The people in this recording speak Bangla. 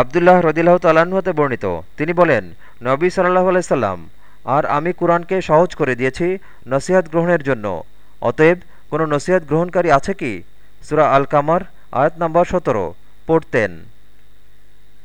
আবদুল্লাহ রদিল্লাহ তালাহতে বর্ণিত। তিনি বলেন, নবী সাল্লাহ আলাইসাল্লাম আর আমি কুরআনকে সহজ করে দিয়েছি নসিহাত গ্রহণের জন্য। অতএব কোনো নসিহাত গ্রহণকারী আছে কি? সুরা আল কামার আয়াত নম্বর সতেরো। পড়তেন।